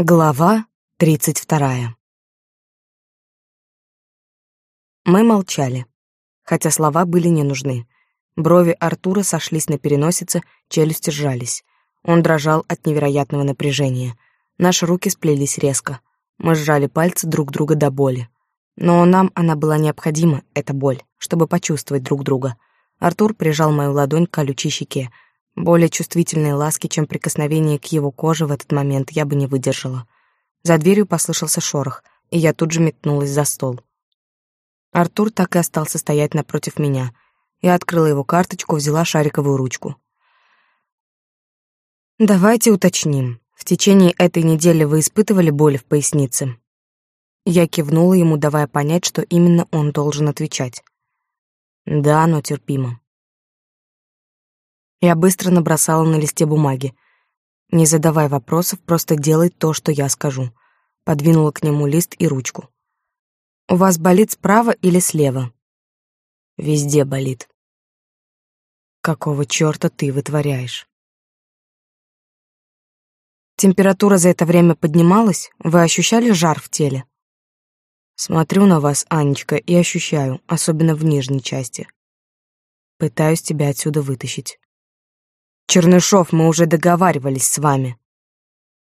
Глава тридцать вторая. Мы молчали, хотя слова были не нужны. Брови Артура сошлись на переносице, челюсти сжались. Он дрожал от невероятного напряжения. Наши руки сплелись резко. Мы сжали пальцы друг друга до боли. Но нам она была необходима, эта боль, чтобы почувствовать друг друга. Артур прижал мою ладонь к колючей щеке, более чувствительной ласки, чем прикосновение к его коже в этот момент я бы не выдержала. За дверью послышался шорох, и я тут же метнулась за стол. Артур так и остался стоять напротив меня. Я открыла его карточку, взяла шариковую ручку. «Давайте уточним. В течение этой недели вы испытывали боль в пояснице?» Я кивнула ему, давая понять, что именно он должен отвечать. «Да, но терпимо. Я быстро набросала на листе бумаги. Не задавай вопросов, просто делай то, что я скажу. Подвинула к нему лист и ручку. У вас болит справа или слева? Везде болит. Какого чёрта ты вытворяешь? Температура за это время поднималась? Вы ощущали жар в теле? Смотрю на вас, Анечка, и ощущаю, особенно в нижней части. Пытаюсь тебя отсюда вытащить. Чернышов, мы уже договаривались с вами.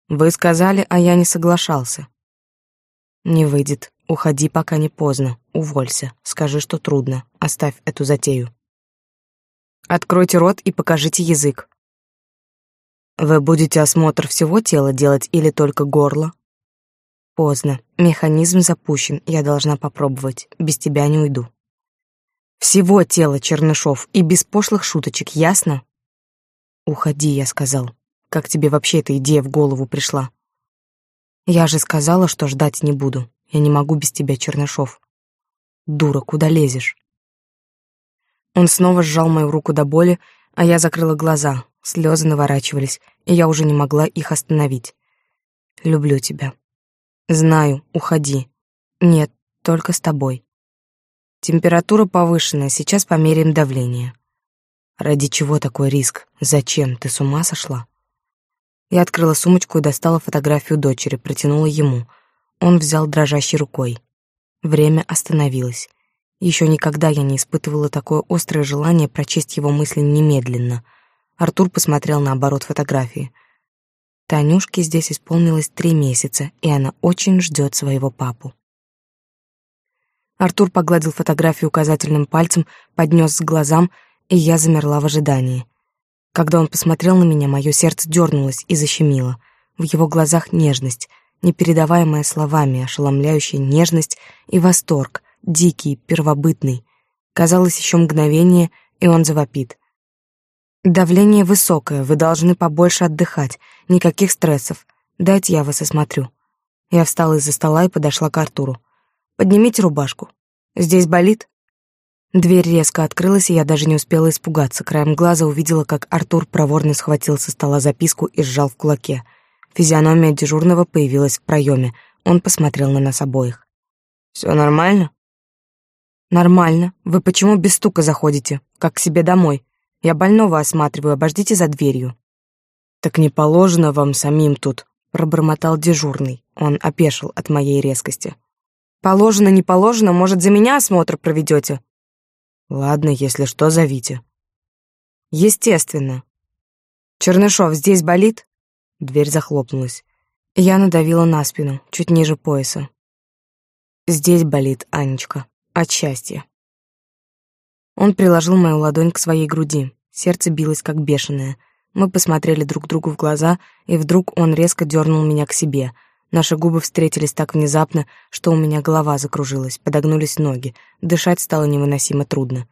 Вы сказали, а я не соглашался. Не выйдет. Уходи, пока не поздно. Уволься. Скажи, что трудно. Оставь эту затею. Откройте рот и покажите язык. Вы будете осмотр всего тела делать или только горло? Поздно. Механизм запущен. Я должна попробовать. Без тебя не уйду. Всего тела, Чернышов, и без пошлых шуточек, ясно? «Уходи», — я сказал. «Как тебе вообще эта идея в голову пришла?» «Я же сказала, что ждать не буду. Я не могу без тебя, Чернышов». «Дура, куда лезешь?» Он снова сжал мою руку до боли, а я закрыла глаза, слезы наворачивались, и я уже не могла их остановить. «Люблю тебя». «Знаю, уходи». «Нет, только с тобой». Температура повышенная, сейчас померяем давление. Ради чего такой риск? Зачем? Ты с ума сошла? Я открыла сумочку и достала фотографию дочери, протянула ему. Он взял дрожащей рукой. Время остановилось. Еще никогда я не испытывала такое острое желание прочесть его мысли немедленно. Артур посмотрел на оборот фотографии. Танюшке здесь исполнилось три месяца, и она очень ждет своего папу. Артур погладил фотографию указательным пальцем, поднес к глазам и я замерла в ожидании. Когда он посмотрел на меня, мое сердце дернулось и защемило. В его глазах нежность, непередаваемая словами, ошеломляющая нежность и восторг, дикий, первобытный. Казалось, еще мгновение, и он завопит. «Давление высокое, вы должны побольше отдыхать, никаких стрессов. Дайте я вас осмотрю». Я встала из-за стола и подошла к Артуру. «Поднимите рубашку. Здесь болит?» Дверь резко открылась, и я даже не успела испугаться. Краем глаза увидела, как Артур проворно схватил со стола записку и сжал в кулаке. Физиономия дежурного появилась в проеме. Он посмотрел на нас обоих. «Все нормально?» «Нормально. Вы почему без стука заходите? Как к себе домой? Я больного осматриваю, обождите за дверью». «Так не положено вам самим тут», — пробормотал дежурный. Он опешил от моей резкости. «Положено, не положено, может, за меня осмотр проведете?» Ладно, если что, зовите. Естественно. Чернышов, здесь болит? Дверь захлопнулась. Я надавила на спину, чуть ниже пояса. Здесь болит, Анечка, от счастья. Он приложил мою ладонь к своей груди. Сердце билось как бешеное. Мы посмотрели друг другу в глаза, и вдруг он резко дернул меня к себе — Наши губы встретились так внезапно, что у меня голова закружилась, подогнулись ноги, дышать стало невыносимо трудно.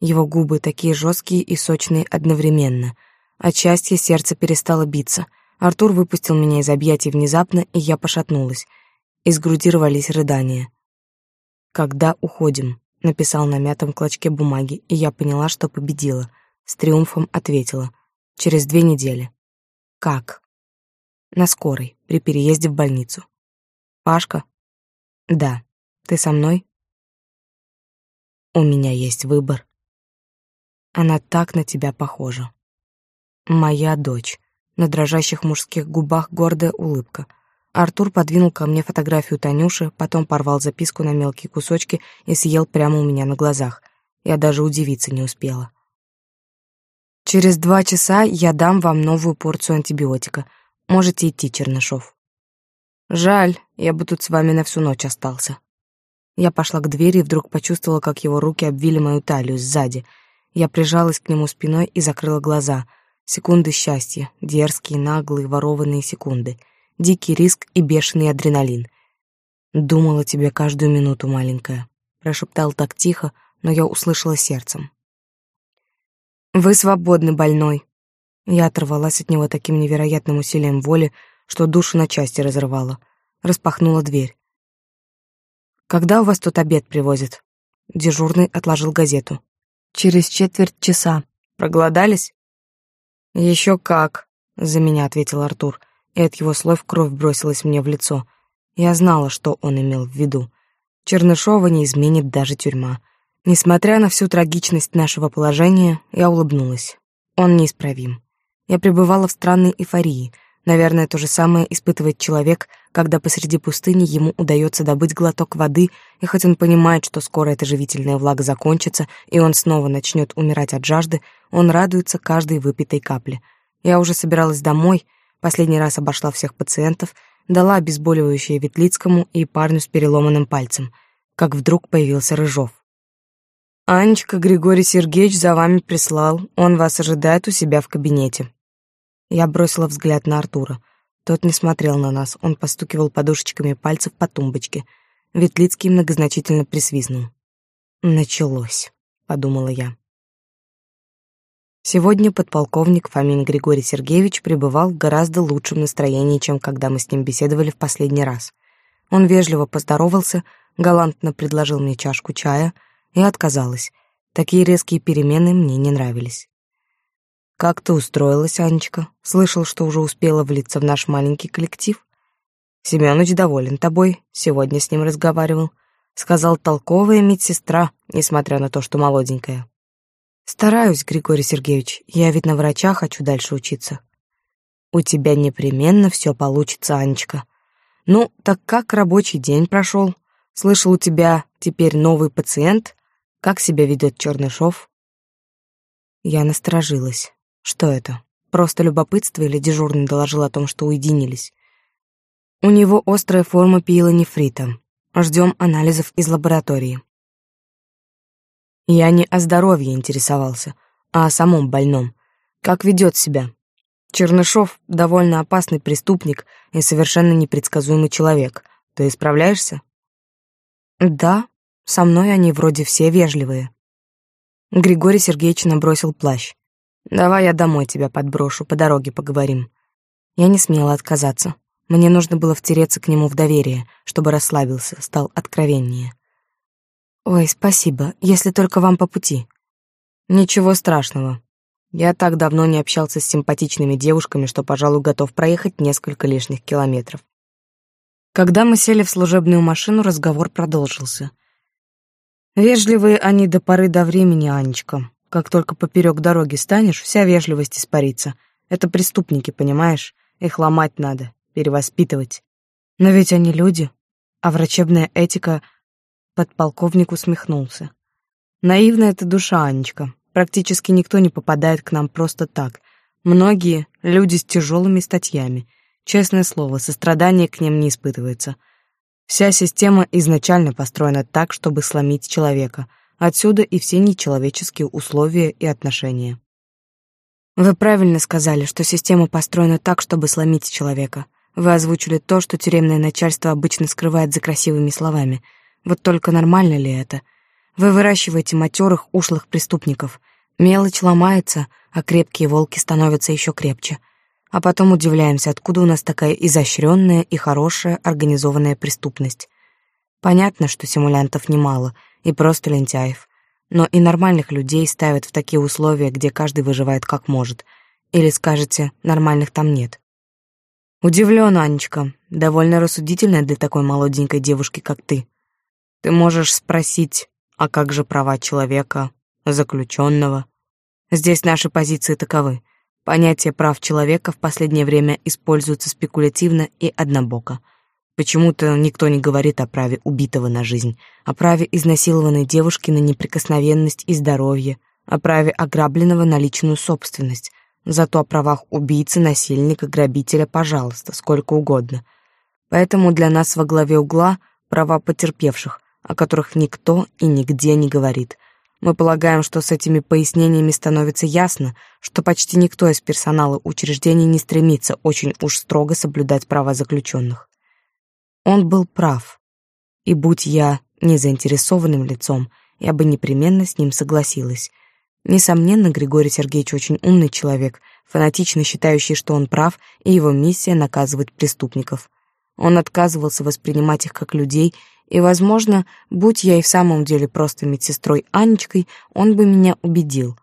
Его губы такие жесткие и сочные одновременно. От счастья сердце перестало биться. Артур выпустил меня из объятий внезапно, и я пошатнулась. Из груди рвались рыдания. «Когда уходим?» — написал на мятом клочке бумаги, и я поняла, что победила. С триумфом ответила. «Через две недели». «Как?» На скорой, при переезде в больницу. Пашка? Да. Ты со мной? У меня есть выбор. Она так на тебя похожа. Моя дочь. На дрожащих мужских губах гордая улыбка. Артур подвинул ко мне фотографию Танюши, потом порвал записку на мелкие кусочки и съел прямо у меня на глазах. Я даже удивиться не успела. «Через два часа я дам вам новую порцию антибиотика. Можете идти, Чернышов». «Жаль, я бы тут с вами на всю ночь остался». Я пошла к двери и вдруг почувствовала, как его руки обвили мою талию сзади. Я прижалась к нему спиной и закрыла глаза. Секунды счастья, дерзкие, наглые, ворованные секунды — дикий риск и бешеный адреналин. «Думала тебе каждую минуту, маленькая», — прошептал так тихо, но я услышала сердцем. «Вы свободны, больной». Я оторвалась от него таким невероятным усилием воли, что душу на части разрывала. Распахнула дверь. «Когда у вас тут обед привозят?» Дежурный отложил газету. «Через четверть часа. Проголодались?» «Еще как», — за меня ответил Артур и от его слов кровь бросилась мне в лицо. Я знала, что он имел в виду. Чернышова не изменит даже тюрьма. Несмотря на всю трагичность нашего положения, я улыбнулась. Он неисправим. Я пребывала в странной эйфории. Наверное, то же самое испытывает человек, когда посреди пустыни ему удается добыть глоток воды, и хоть он понимает, что скоро эта живительная влага закончится, и он снова начнет умирать от жажды, он радуется каждой выпитой капле. Я уже собиралась домой, Последний раз обошла всех пациентов, дала обезболивающее Ветлицкому и парню с переломанным пальцем, как вдруг появился Рыжов. «Анечка Григорий Сергеевич за вами прислал, он вас ожидает у себя в кабинете». Я бросила взгляд на Артура. Тот не смотрел на нас, он постукивал подушечками пальцев по тумбочке. Ветлицкий многозначительно присвистнул. «Началось», — подумала я. Сегодня подполковник Фомин Григорий Сергеевич пребывал в гораздо лучшем настроении, чем когда мы с ним беседовали в последний раз. Он вежливо поздоровался, галантно предложил мне чашку чая и отказалась. Такие резкие перемены мне не нравились. «Как ты устроилась, Анечка? Слышал, что уже успела влиться в наш маленький коллектив?» «Семёныч доволен тобой, сегодня с ним разговаривал. Сказал, толковая медсестра, несмотря на то, что молоденькая». Стараюсь, Григорий Сергеевич. Я ведь на врача хочу дальше учиться. У тебя непременно все получится, Анечка. Ну, так как рабочий день прошел? Слышал, у тебя теперь новый пациент. Как себя ведет Чернышов? Я насторожилась. Что это? Просто любопытство или дежурный доложил о том, что уединились? У него острая форма пиелонефрита. Ждем анализов из лаборатории. Я не о здоровье интересовался, а о самом больном. Как ведет себя? Чернышов — довольно опасный преступник и совершенно непредсказуемый человек. Ты справляешься? Да, со мной они вроде все вежливые. Григорий Сергеевич набросил плащ. Давай я домой тебя подброшу, по дороге поговорим. Я не смела отказаться. Мне нужно было втереться к нему в доверие, чтобы расслабился, стал откровеннее. Ой, спасибо, если только вам по пути. Ничего страшного. Я так давно не общался с симпатичными девушками, что, пожалуй, готов проехать несколько лишних километров. Когда мы сели в служебную машину, разговор продолжился. Вежливые они до поры до времени, Анечка. Как только поперек дороги станешь, вся вежливость испарится. Это преступники, понимаешь? Их ломать надо, перевоспитывать. Но ведь они люди, а врачебная этика — Подполковник усмехнулся. Наивная эта душа, Анечка. Практически никто не попадает к нам просто так. Многие — люди с тяжелыми статьями. Честное слово, сострадание к ним не испытывается. Вся система изначально построена так, чтобы сломить человека. Отсюда и все нечеловеческие условия и отношения. Вы правильно сказали, что система построена так, чтобы сломить человека. Вы озвучили то, что тюремное начальство обычно скрывает за красивыми словами — вот только нормально ли это? Вы выращиваете матерых, ушлых преступников. Мелочь ломается, а крепкие волки становятся еще крепче. А потом удивляемся, откуда у нас такая изощренная и хорошая организованная преступность. Понятно, что симулянтов немало, и просто лентяев. Но и нормальных людей ставят в такие условия, где каждый выживает как может. Или скажете, нормальных там нет. Удивлен, Анечка, довольно рассудительная для такой молоденькой девушки, как ты. Ты можешь спросить, а как же права человека, заключенного? Здесь наши позиции таковы. Понятие прав человека в последнее время используется спекулятивно и однобоко. Почему-то никто не говорит о праве убитого на жизнь, о праве изнасилованной девушки на неприкосновенность и здоровье, о праве ограбленного на личную собственность. Зато о правах убийцы, насильника, грабителя, пожалуйста, сколько угодно. Поэтому для нас во главе угла права потерпевших, о которых никто и нигде не говорит. Мы полагаем, что с этими пояснениями становится ясно, что почти никто из персонала учреждений не стремится очень уж строго соблюдать права заключенных. Он был прав. И будь я незаинтересованным лицом, я бы непременно с ним согласилась. Несомненно, Григорий Сергеевич очень умный человек, фанатично считающий, что он прав, и его миссия наказывать преступников. Он отказывался воспринимать их как людей и, возможно, будь я и в самом деле просто медсестрой Анечкой, он бы меня убедил.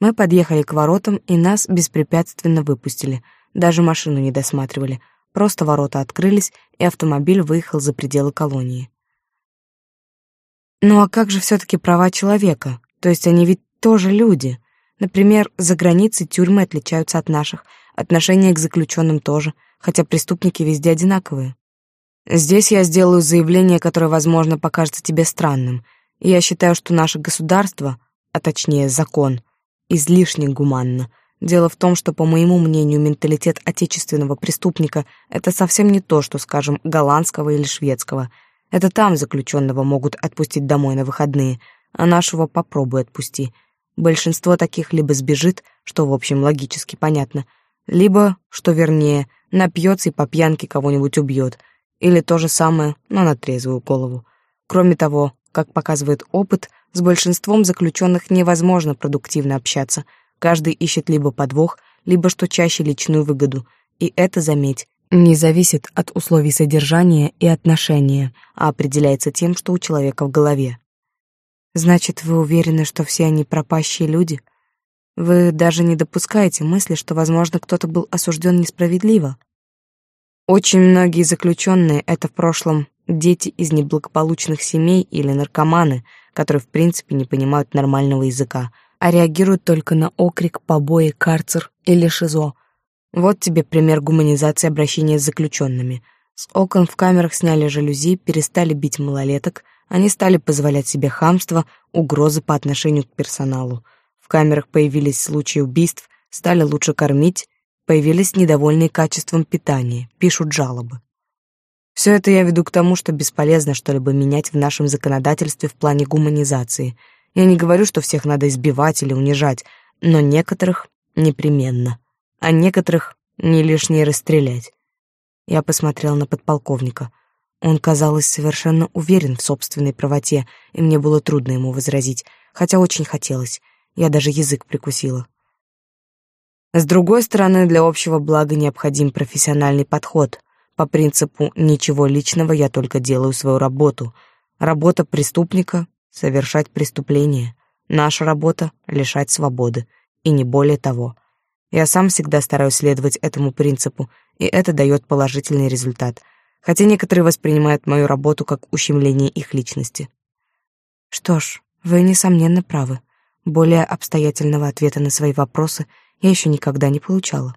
Мы подъехали к воротам, и нас беспрепятственно выпустили. Даже машину не досматривали. Просто ворота открылись, и автомобиль выехал за пределы колонии. Ну а как же все-таки права человека? То есть они ведь тоже люди. Например, за границей тюрьмы отличаются от наших, отношения к заключенным тоже, хотя преступники везде одинаковые. Здесь я сделаю заявление, которое, возможно, покажется тебе странным. Я считаю, что наше государство, а точнее закон, излишне гуманно. Дело в том, что, по моему мнению, менталитет отечественного преступника — это совсем не то, что, скажем, голландского или шведского. Это там заключенного могут отпустить домой на выходные, а нашего попробуй отпусти. Большинство таких либо сбежит, что, в общем, логически понятно, либо, что вернее, напьется и по пьянке кого-нибудь убьет — или то же самое, но на трезвую голову. Кроме того, как показывает опыт, с большинством заключенных невозможно продуктивно общаться. Каждый ищет либо подвох, либо, что чаще, личную выгоду. И это, заметь, не зависит от условий содержания и отношения, а определяется тем, что у человека в голове. Значит, вы уверены, что все они пропащие люди? Вы даже не допускаете мысли, что, возможно, кто-то был осужден несправедливо? Очень многие заключенные — это в прошлом дети из неблагополучных семей или наркоманы, которые в принципе не понимают нормального языка, а реагируют только на окрик, побои, карцер или шизо. Вот тебе пример гуманизации обращения с заключенными. С окон в камерах сняли жалюзи, перестали бить малолеток, они стали позволять себе хамство, угрозы по отношению к персоналу. В камерах появились случаи убийств, стали лучше кормить, Появились недовольные качеством питания, пишут жалобы. Все это я веду к тому, что бесполезно что-либо менять в нашем законодательстве в плане гуманизации. Я не говорю, что всех надо избивать или унижать, но некоторых непременно, а некоторых не лишнее расстрелять. Я посмотрел на подполковника. Он, казалось, совершенно уверен в собственной правоте, и мне было трудно ему возразить, хотя очень хотелось. Я даже язык прикусила. С другой стороны, для общего блага необходим профессиональный подход. По принципу «ничего личного, я только делаю свою работу». Работа преступника — совершать преступление. Наша работа — лишать свободы. И не более того. Я сам всегда стараюсь следовать этому принципу, и это дает положительный результат. Хотя некоторые воспринимают мою работу как ущемление их личности. Что ж, вы, несомненно, правы. Более обстоятельного ответа на свои вопросы — я еще никогда не получала.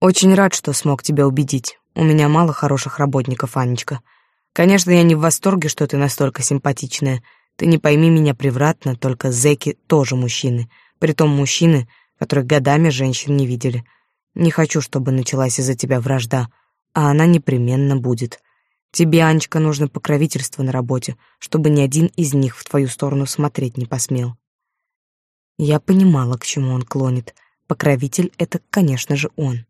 Очень рад, что смог тебя убедить. У меня мало хороших работников, Анечка. Конечно, я не в восторге, что ты настолько симпатичная. Ты не пойми меня превратно, только зэки тоже мужчины. Притом мужчины, которые годами женщин не видели. Не хочу, чтобы началась из-за тебя вражда, а она непременно будет. Тебе, Анечка, нужно покровительство на работе, чтобы ни один из них в твою сторону смотреть не посмел. Я понимала, к чему он клонит — Покровитель — это, конечно же, он.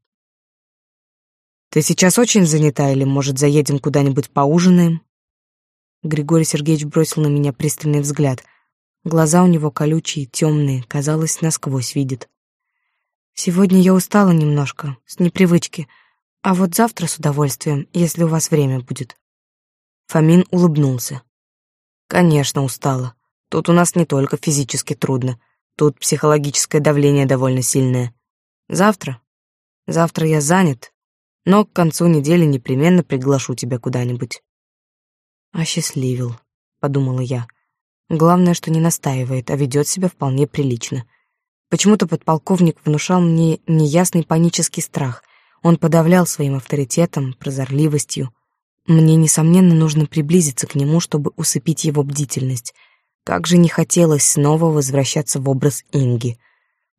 «Ты сейчас очень занята или, может, заедем куда-нибудь поужинаем?» Григорий Сергеевич бросил на меня пристальный взгляд. Глаза у него колючие, темные, казалось, насквозь видит. «Сегодня я устала немножко, с непривычки, а вот завтра с удовольствием, если у вас время будет». Фомин улыбнулся. «Конечно, устала. Тут у нас не только физически трудно, Тут психологическое давление довольно сильное. Завтра? Завтра я занят, но к концу недели непременно приглашу тебя куда-нибудь. Осчастливил, подумала я. Главное, что не настаивает, а ведет себя вполне прилично. Почему-то подполковник внушал мне неясный панический страх. Он подавлял своим авторитетом, прозорливостью. Мне, несомненно, нужно приблизиться к нему, чтобы усыпить его бдительность. Как же не хотелось снова возвращаться в образ Инги.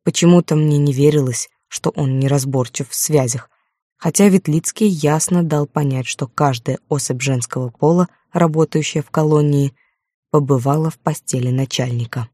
Почему-то мне не верилось, что он неразборчив в связях, хотя Ветлицкий ясно дал понять, что каждая особь женского пола, работающая в колонии, побывала в постели начальника.